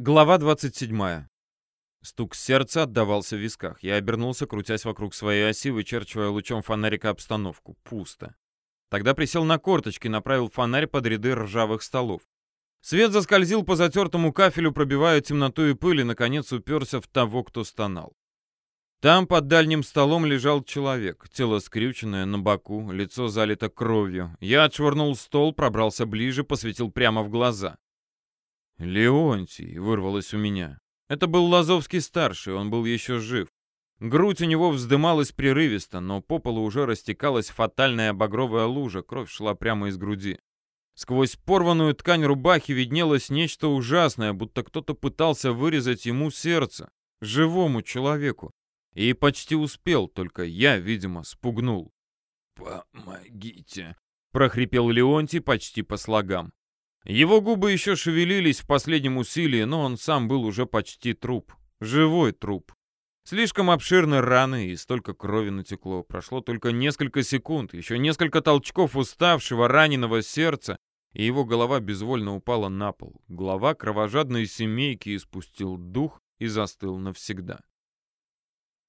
Глава 27. Стук сердца отдавался в висках. Я обернулся, крутясь вокруг своей оси, вычерчивая лучом фонарика обстановку. Пусто. Тогда присел на корточки, направил фонарь под ряды ржавых столов. Свет заскользил по затертому кафелю, пробивая темноту и пыль, и, наконец, уперся в того, кто стонал. Там под дальним столом лежал человек, тело скрюченное, на боку, лицо залито кровью. Я отшвырнул стол, пробрался ближе, посветил прямо в глаза. «Леонтий!» — вырвалось у меня. Это был Лазовский-старший, он был еще жив. Грудь у него вздымалась прерывисто, но по полу уже растекалась фатальная багровая лужа, кровь шла прямо из груди. Сквозь порванную ткань рубахи виднелось нечто ужасное, будто кто-то пытался вырезать ему сердце, живому человеку. И почти успел, только я, видимо, спугнул. «Помогите!» — прохрипел Леонтий почти по слогам. Его губы еще шевелились в последнем усилии, но он сам был уже почти труп. Живой труп. Слишком обширны раны, и столько крови натекло. Прошло только несколько секунд, еще несколько толчков уставшего, раненого сердца, и его голова безвольно упала на пол. Глава кровожадной семейки испустил дух и застыл навсегда.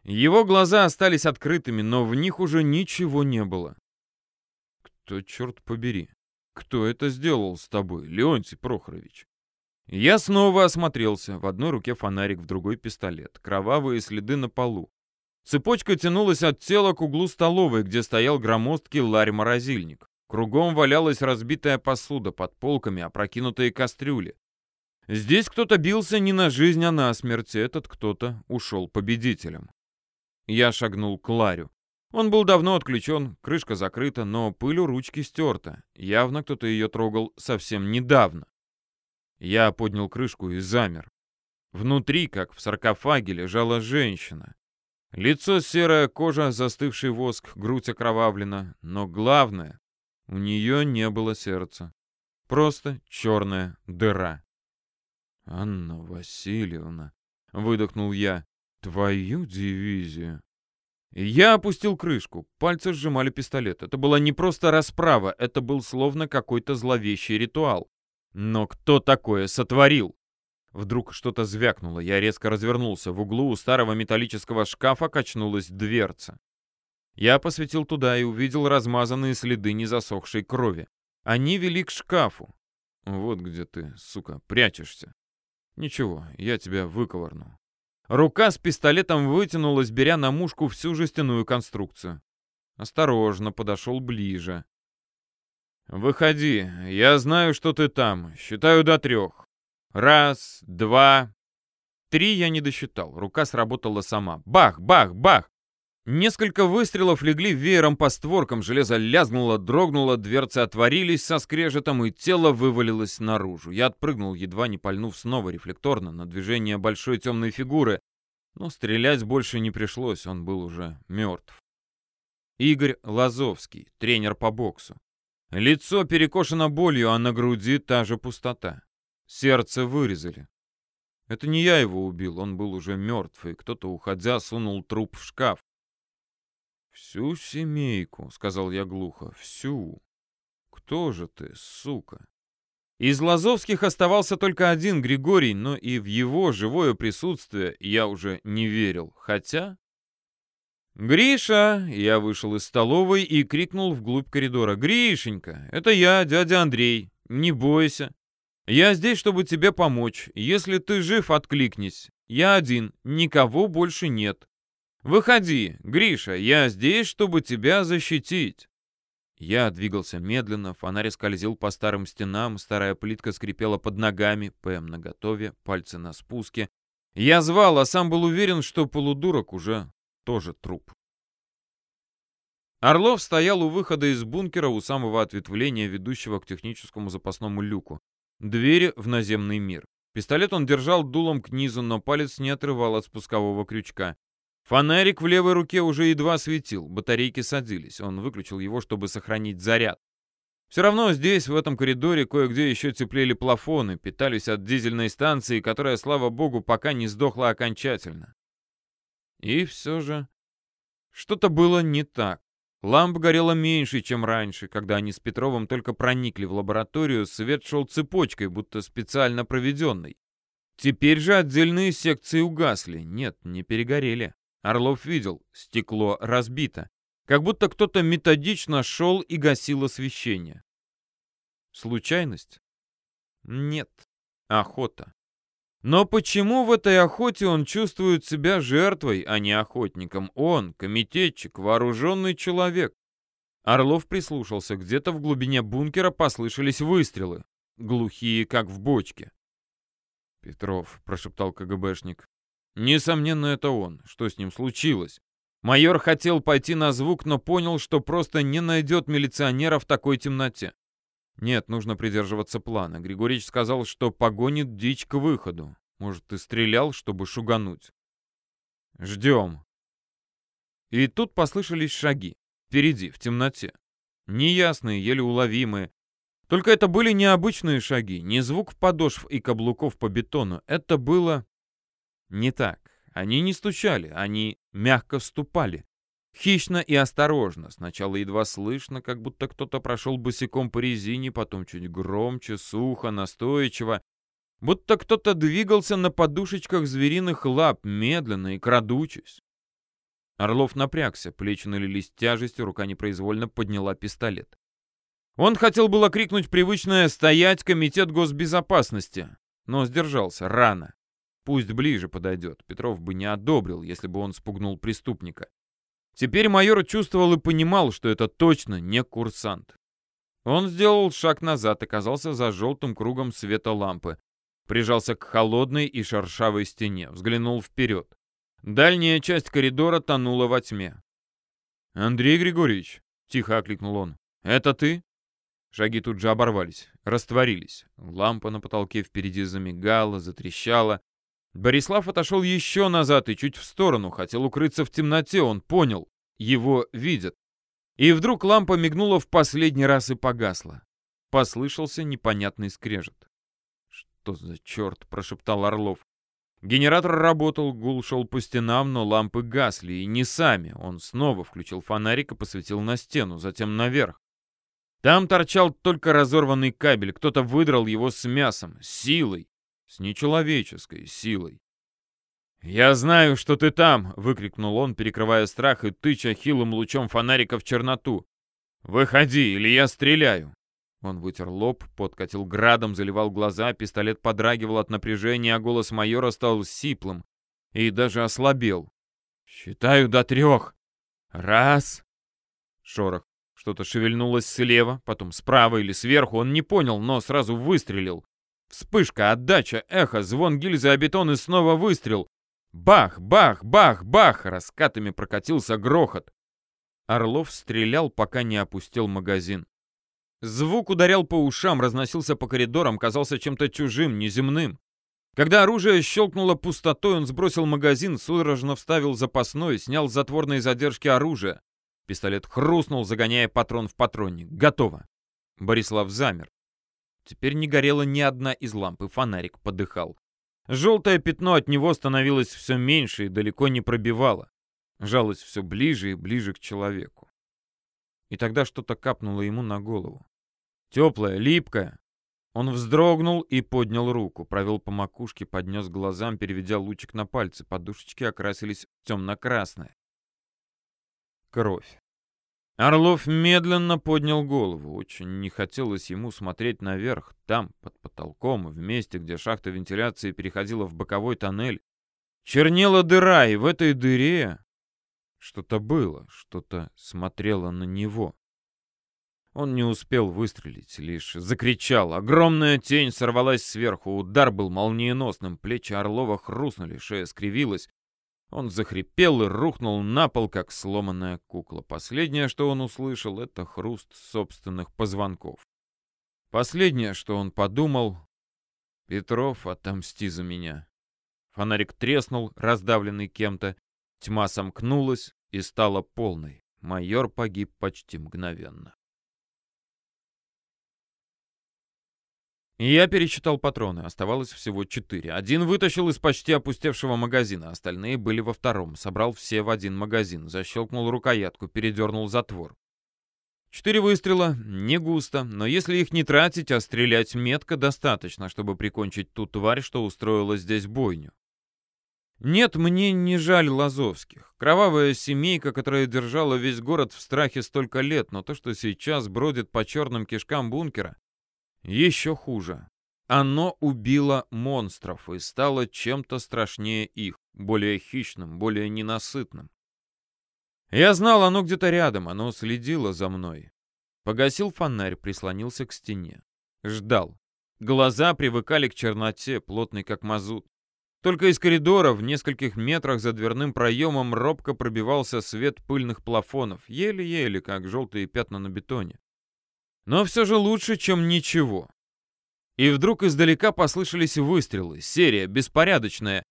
Его глаза остались открытыми, но в них уже ничего не было. Кто, черт побери, «Кто это сделал с тобой, Леонтий Прохорович?» Я снова осмотрелся. В одной руке фонарик, в другой пистолет. Кровавые следы на полу. Цепочка тянулась от тела к углу столовой, где стоял громоздкий ларь-морозильник. Кругом валялась разбитая посуда, под полками опрокинутые кастрюли. Здесь кто-то бился не на жизнь, а на смерть. Этот кто-то ушел победителем. Я шагнул к Ларю. Он был давно отключен, крышка закрыта, но пыль у ручки стерта. Явно кто-то ее трогал совсем недавно. Я поднял крышку и замер. Внутри, как в саркофаге, лежала женщина. Лицо серая, кожа, застывший воск, грудь окровавлена. Но главное, у нее не было сердца. Просто черная дыра. «Анна Васильевна», — выдохнул я, — «твою дивизию». Я опустил крышку. Пальцы сжимали пистолет. Это была не просто расправа, это был словно какой-то зловещий ритуал. Но кто такое сотворил? Вдруг что-то звякнуло. Я резко развернулся. В углу у старого металлического шкафа качнулась дверца. Я посветил туда и увидел размазанные следы незасохшей крови. Они вели к шкафу. Вот где ты, сука, прячешься. Ничего, я тебя выковырну. Рука с пистолетом вытянулась, беря на мушку всю жестяную конструкцию. Осторожно подошел ближе. «Выходи, я знаю, что ты там. Считаю до трех. Раз, два...» Три я не досчитал. Рука сработала сама. Бах, бах, бах! Несколько выстрелов легли веером по створкам, железо лязгнуло, дрогнуло, дверцы отворились со скрежетом, и тело вывалилось наружу. Я отпрыгнул, едва не пальнув снова рефлекторно на движение большой темной фигуры, но стрелять больше не пришлось, он был уже мертв. Игорь Лазовский, тренер по боксу. Лицо перекошено болью, а на груди та же пустота. Сердце вырезали. Это не я его убил, он был уже мертв, и кто-то, уходя, сунул труп в шкаф. «Всю семейку», — сказал я глухо, — «всю. Кто же ты, сука?» Из Лазовских оставался только один Григорий, но и в его живое присутствие я уже не верил. Хотя... «Гриша!» — я вышел из столовой и крикнул вглубь коридора. «Гришенька, это я, дядя Андрей. Не бойся. Я здесь, чтобы тебе помочь. Если ты жив, откликнись. Я один, никого больше нет. «Выходи, Гриша, я здесь, чтобы тебя защитить». Я двигался медленно, фонарь скользил по старым стенам, старая плитка скрипела под ногами, ПМ наготове, пальцы на спуске. Я звал, а сам был уверен, что полудурок уже тоже труп. Орлов стоял у выхода из бункера у самого ответвления, ведущего к техническому запасному люку. Двери в наземный мир. Пистолет он держал дулом к низу, но палец не отрывал от спускового крючка. Фонарик в левой руке уже едва светил, батарейки садились. Он выключил его, чтобы сохранить заряд. Все равно здесь, в этом коридоре, кое-где еще теплели плафоны, питались от дизельной станции, которая, слава богу, пока не сдохла окончательно. И все же что-то было не так. Ламп горела меньше, чем раньше, когда они с Петровым только проникли в лабораторию, свет шел цепочкой, будто специально проведенный. Теперь же отдельные секции угасли. Нет, не перегорели. Орлов видел, стекло разбито. Как будто кто-то методично шел и гасил освещение. Случайность? Нет. Охота. Но почему в этой охоте он чувствует себя жертвой, а не охотником? Он, комитетчик, вооруженный человек. Орлов прислушался. Где-то в глубине бункера послышались выстрелы. Глухие, как в бочке. «Петров», — прошептал КГБшник. «Несомненно, это он. Что с ним случилось?» Майор хотел пойти на звук, но понял, что просто не найдет милиционера в такой темноте. Нет, нужно придерживаться плана. Григорьевич сказал, что погонит дичь к выходу. Может, ты стрелял, чтобы шугануть? Ждем. И тут послышались шаги. Впереди, в темноте. Неясные, еле уловимые. Только это были необычные шаги, не звук подошв и каблуков по бетону. Это было не так. Они не стучали, они мягко ступали. Хищно и осторожно. Сначала едва слышно, как будто кто-то прошел босиком по резине, потом чуть громче, сухо, настойчиво. Будто кто-то двигался на подушечках звериных лап, медленно и крадучись. Орлов напрягся, плечи налились тяжестью, рука непроизвольно подняла пистолет. Он хотел было крикнуть привычное «Стоять, комитет госбезопасности!», но сдержался рано. Пусть ближе подойдет, Петров бы не одобрил, если бы он спугнул преступника. Теперь майор чувствовал и понимал, что это точно не курсант. Он сделал шаг назад, оказался за желтым кругом света лампы. Прижался к холодной и шершавой стене, взглянул вперед. Дальняя часть коридора тонула во тьме. «Андрей Григорьевич», — тихо окликнул он, — «это ты?» Шаги тут же оборвались, растворились. Лампа на потолке впереди замигала, затрещала. Борислав отошел еще назад и чуть в сторону, хотел укрыться в темноте, он понял, его видят. И вдруг лампа мигнула в последний раз и погасла. Послышался непонятный скрежет. «Что за черт?» — прошептал Орлов. Генератор работал, гул шел по стенам, но лампы гасли, и не сами. Он снова включил фонарик и посветил на стену, затем наверх. Там торчал только разорванный кабель, кто-то выдрал его с мясом, силой. С нечеловеческой силой. «Я знаю, что ты там!» — выкрикнул он, перекрывая страх и тыча хилым лучом фонарика в черноту. «Выходи, или я стреляю!» Он вытер лоб, подкатил градом, заливал глаза, пистолет подрагивал от напряжения, а голос майора стал сиплым и даже ослабел. «Считаю до трех. Раз!» Шорох. Что-то шевельнулось слева, потом справа или сверху, он не понял, но сразу выстрелил. Вспышка, отдача, эхо, звон гильзы о бетон и снова выстрел. Бах, бах, бах, бах! Раскатами прокатился грохот. Орлов стрелял, пока не опустил магазин. Звук ударял по ушам, разносился по коридорам, казался чем-то чужим, неземным. Когда оружие щелкнуло пустотой, он сбросил магазин, судорожно вставил запасной, снял с затворной задержки оружие. Пистолет хрустнул, загоняя патрон в патронник. Готово. Борислав замер. Теперь не горела ни одна из ламп, и фонарик подыхал. Желтое пятно от него становилось все меньше и далеко не пробивало. Жалось все ближе и ближе к человеку. И тогда что-то капнуло ему на голову. Теплое, липкое. Он вздрогнул и поднял руку, провел по макушке, поднес глазам, переведя лучик на пальцы. Подушечки окрасились темно-красное. Кровь. Орлов медленно поднял голову. Очень не хотелось ему смотреть наверх, там, под потолком, в месте, где шахта вентиляции переходила в боковой тоннель. Чернела дыра, и в этой дыре что-то было, что-то смотрело на него. Он не успел выстрелить, лишь закричал. Огромная тень сорвалась сверху, удар был молниеносным, плечи Орлова хрустнули, шея скривилась. Он захрипел и рухнул на пол, как сломанная кукла. Последнее, что он услышал, это хруст собственных позвонков. Последнее, что он подумал, «Петров, отомсти за меня». Фонарик треснул, раздавленный кем-то, тьма сомкнулась и стала полной. Майор погиб почти мгновенно. Я пересчитал патроны, оставалось всего четыре. Один вытащил из почти опустевшего магазина, остальные были во втором. Собрал все в один магазин, защелкнул рукоятку, передернул затвор. Четыре выстрела, не густо, но если их не тратить, а стрелять метко, достаточно, чтобы прикончить ту тварь, что устроила здесь бойню. Нет, мне не жаль Лазовских. Кровавая семейка, которая держала весь город в страхе столько лет, но то, что сейчас бродит по черным кишкам бункера, еще хуже. Оно убило монстров и стало чем-то страшнее их, более хищным, более ненасытным. Я знал, оно где-то рядом, оно следило за мной. Погасил фонарь, прислонился к стене. Ждал. Глаза привыкали к черноте, плотной как мазут. Только из коридора в нескольких метрах за дверным проемом робко пробивался свет пыльных плафонов, еле-еле, как желтые пятна на бетоне. Но все же лучше, чем ничего. И вдруг издалека послышались выстрелы, серия, беспорядочная.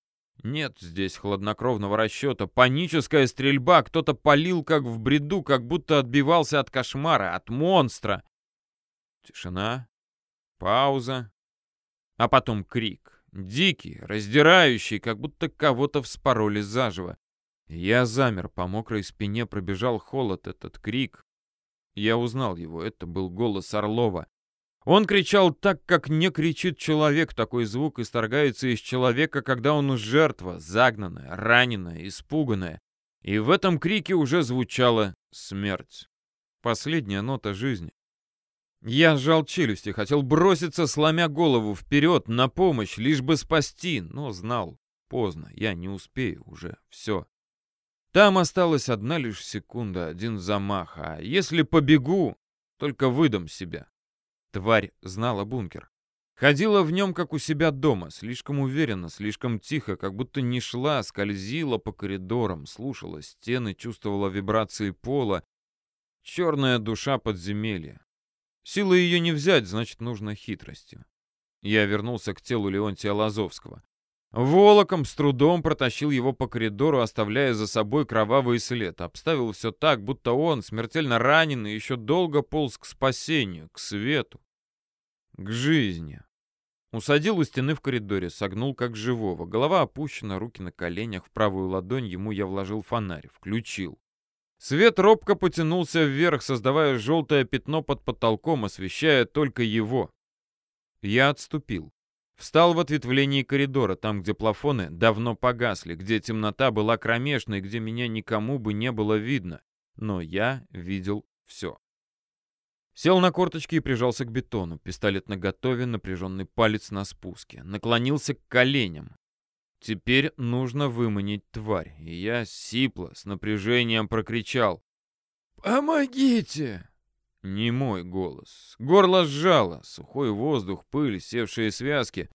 Нет здесь хладнокровного расчета, паническая стрельба, кто-то палил как в бреду, как будто отбивался от кошмара, от монстра. Тишина, пауза, а потом крик. Дикий, раздирающий, как будто кого-то вспороли заживо. Я замер, по мокрой спине пробежал холод, этот крик. Я узнал его, это был голос Орлова. Он кричал так, как не кричит человек. Такой звук исторгается из человека, когда он жертва, загнанная, раненая, испуганная. И в этом крике уже звучала смерть. Последняя нота жизни. Я сжал челюсти, хотел броситься, сломя голову вперед, на помощь, лишь бы спасти, но знал. Поздно, я не успею уже, все. Там осталась одна лишь секунда, один замах, а если побегу, только выдам себя. Тварь знала бункер. Ходила в нем, как у себя дома, слишком уверенно, слишком тихо, как будто не шла, скользила по коридорам, слушала стены, чувствовала вибрации пола. Черная душа подземелья. Силы ее не взять, значит, нужно хитростью. Я вернулся к телу Леонтия Лазовского. Волоком с трудом протащил его по коридору, оставляя за собой кровавый след. Обставил все так, будто он, смертельно раненый, еще долго полз к спасению, к свету, к жизни. Усадил у стены в коридоре, согнул как живого. Голова опущена, руки на коленях, в правую ладонь ему я вложил фонарь, включил. Свет робко потянулся вверх, создавая желтое пятно под потолком, освещая только его. Я отступил. Встал в ответвлении коридора, там, где плафоны давно погасли, где темнота была кромешной, где меня никому бы не было видно. Но я видел все. Сел на корточки и прижался к бетону. Пистолет наготове, напряженный палец на спуске. Наклонился к коленям. Теперь нужно выманить тварь. И я сипло, с напряжением прокричал. «Помогите!» Не мой голос. Горло сжало, сухой воздух, пыль, севшие связки.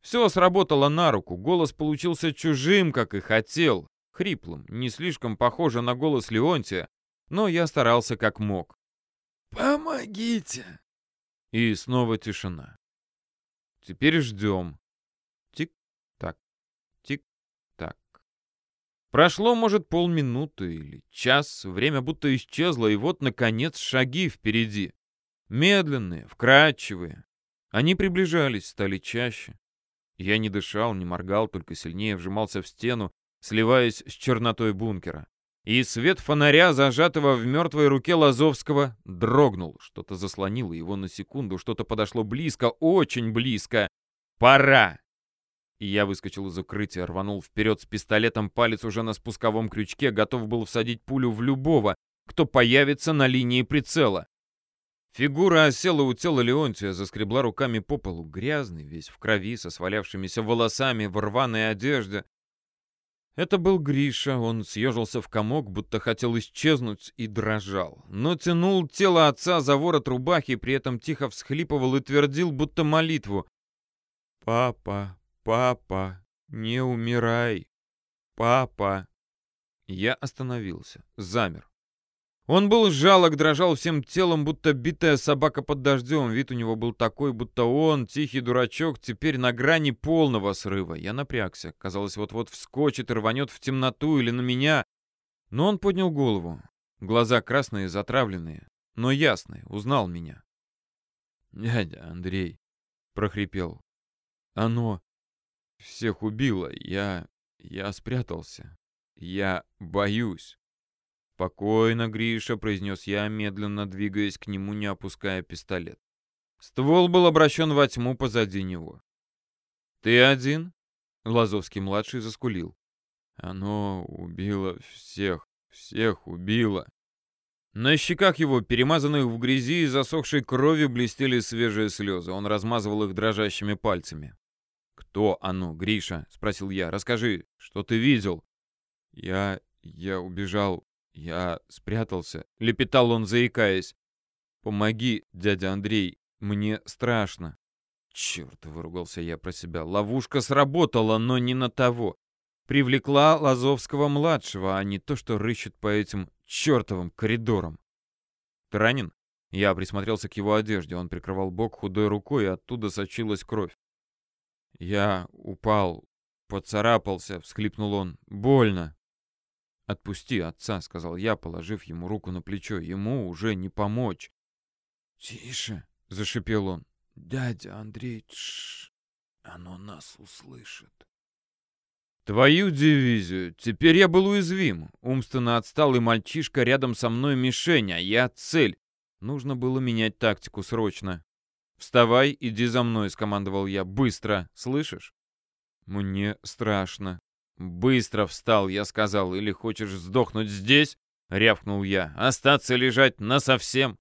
Все сработало на руку, голос получился чужим, как и хотел, хриплым, не слишком похоже на голос Леонтия, но я старался как мог. «Помогите!» И снова тишина. Теперь ждем. Прошло, может, полминуты или час, время будто исчезло, и вот, наконец, шаги впереди. Медленные, вкрадчивые. Они приближались, стали чаще. Я не дышал, не моргал, только сильнее вжимался в стену, сливаясь с чернотой бункера. И свет фонаря, зажатого в мертвой руке Лазовского, дрогнул. Что-то заслонило его на секунду, что-то подошло близко, очень близко. «Пора!» И я выскочил из укрытия, рванул вперед с пистолетом, палец уже на спусковом крючке, готов был всадить пулю в любого, кто появится на линии прицела. Фигура осела у тела Леонтия, заскребла руками по полу, грязный, весь в крови, со свалявшимися волосами, в рваной одежде. Это был Гриша, он съежился в комок, будто хотел исчезнуть и дрожал. Но тянул тело отца за ворот рубахи, при этом тихо всхлипывал и твердил, будто молитву. «Папа, «Папа, не умирай! Папа!» Я остановился, замер. Он был жалок, дрожал всем телом, будто битая собака под дождем. Вид у него был такой, будто он, тихий дурачок, теперь на грани полного срыва. Я напрягся. Казалось, вот-вот вскочит и рванет в темноту или на меня. Но он поднял голову. Глаза красные, затравленные, но ясные, узнал меня. «Дядя Андрей», — прохрипел, — «оно всех убило. Я... я спрятался. Я боюсь. «Спокойно, Гриша», — произнес я, медленно двигаясь к нему, не опуская пистолет. Ствол был обращен во тьму позади него. «Ты один?» — Лазовский-младший заскулил. «Оно убило всех, всех убило». На щеках его, перемазанных в грязи и засохшей крови, блестели свежие слезы. Он размазывал их дрожащими пальцами. «Кто оно, Гриша?» — спросил я. «Расскажи, что ты видел?» «Я... я убежал. Я спрятался», — лепетал он, заикаясь. «Помоги, дядя Андрей, мне страшно». «Черт!» — выругался я про себя. «Ловушка сработала, но не на того. Привлекла Лазовского-младшего, а не то, что рыщет по этим чертовым коридорам». «Ты ранен?» Я присмотрелся к его одежде. Он прикрывал бок худой рукой, и оттуда сочилась кровь. «Я упал, поцарапался», — всхлипнул он. «Больно». «Отпусти отца», — сказал я, положив ему руку на плечо. «Ему уже не помочь». «Тише», — зашипел он. «Дядя Андрей, тш, оно нас услышит». «Твою дивизию! Теперь я был уязвим. Умственно отсталый мальчишка рядом со мной мишень, а я цель. Нужно было менять тактику срочно. «Вставай, иди за мной», — скомандовал я. «Быстро! Слышишь?» «Мне страшно». «Быстро встал», — я сказал. «Или хочешь сдохнуть здесь?» — рявкнул я. «Остаться лежать насовсем?»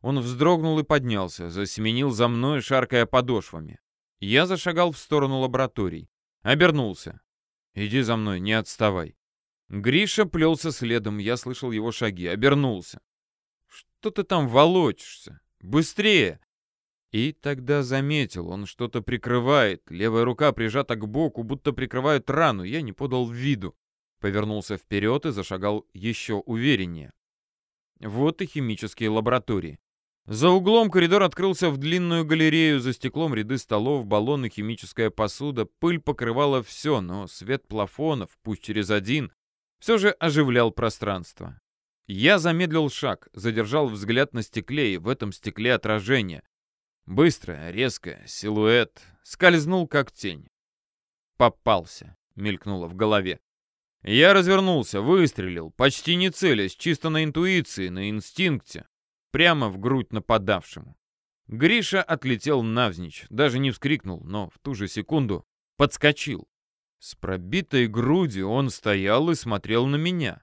Он вздрогнул и поднялся, засеменил за мной, шаркая подошвами. Я зашагал в сторону лабораторий. Обернулся. «Иди за мной, не отставай». Гриша плелся следом, я слышал его шаги. Обернулся. «Что ты там волочишься? Быстрее!» И тогда заметил, он что-то прикрывает, левая рука прижата к боку, будто прикрывает рану, я не подал виду. Повернулся вперед и зашагал еще увереннее. Вот и химические лаборатории. За углом коридор открылся в длинную галерею, за стеклом ряды столов, баллоны, химическая посуда. Пыль покрывала все, но свет плафонов, пусть через один, все же оживлял пространство. Я замедлил шаг, задержал взгляд на стекле, и в этом стекле отражение. Быстро, резко, силуэт. Скользнул, как тень. «Попался», — мелькнуло в голове. Я развернулся, выстрелил, почти не целясь, чисто на интуиции, на инстинкте. Прямо в грудь нападавшему. Гриша отлетел навзничь, даже не вскрикнул, но в ту же секунду подскочил. С пробитой грудью он стоял и смотрел на меня.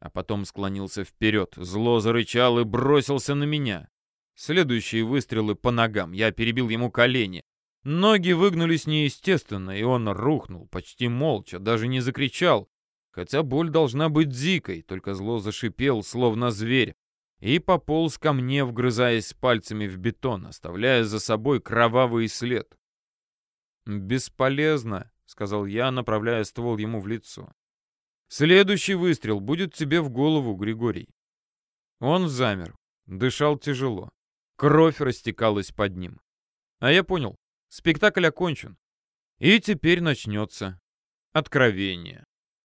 А потом склонился вперед, зло зарычал и бросился на меня. Следующие выстрелы по ногам. Я перебил ему колени. Ноги выгнулись неестественно, и он рухнул, почти молча, даже не закричал. Хотя боль должна быть дикой, только зло зашипел, словно зверь, и пополз ко мне, вгрызаясь пальцами в бетон, оставляя за собой кровавый след. «Бесполезно», — сказал я, направляя ствол ему в лицо. «Следующий выстрел будет тебе в голову, Григорий». Он замер, дышал тяжело. Кровь растекалась под ним. А я понял, спектакль окончен. И теперь начнется откровение.